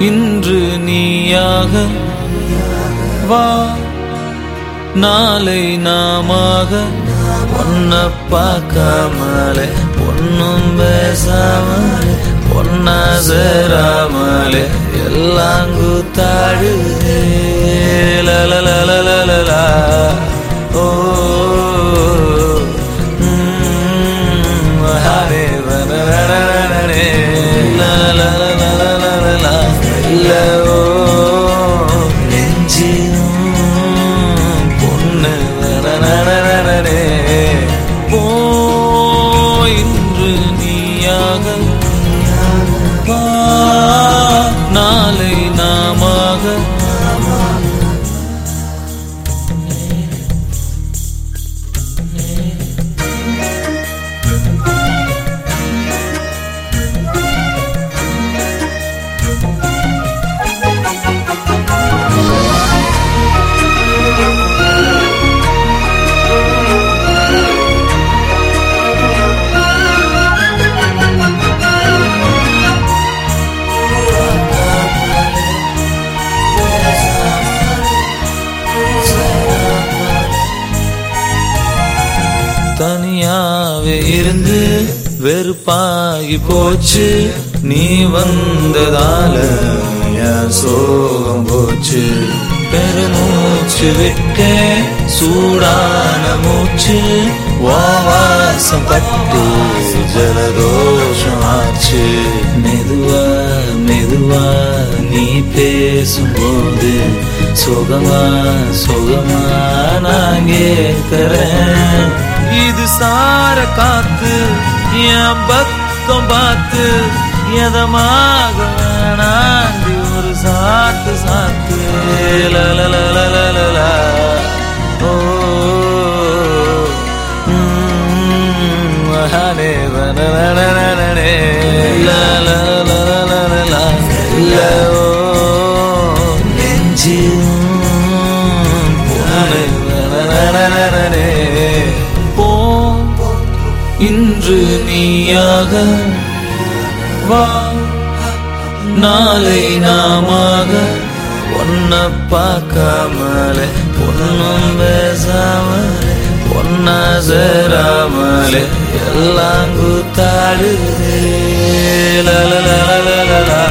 இன்று நீயாக வா. நாளை நாமாக ஒன்ன பார்க்காமலே பொண்ணும் பேசாமலே பொன்னா சேராமலே எல்லாம் கூத்தாடுதே தனியாவே இருந்து வெறுப்பாகி போச்சு. நீ வந்ததால என் சோகம் போச்சு. பெருமூச்சு விட்டே சூடான மூச்சு. வாசம் பட்டு ஜலதோஷம் ஆச்சு மெதுவா மெதுவா நீ பேசும்போது சுகமா சுகமா நான் கேட்கிறேன். இது சார காத்து என் பக்கம் பார்த்து எதமாக வேணாண்டி ஒரு சாத்து சாத்து லலலலலலலா. ஓ ம், மகானே இன்று நீயாக வா. நாளை நாமாக ஒன்ன பார்க்காமலே பொண்ணும் பேசாமலே பொன்னா சேராமலே எல்லாம் கூத்தாடுதே. லலலலலலா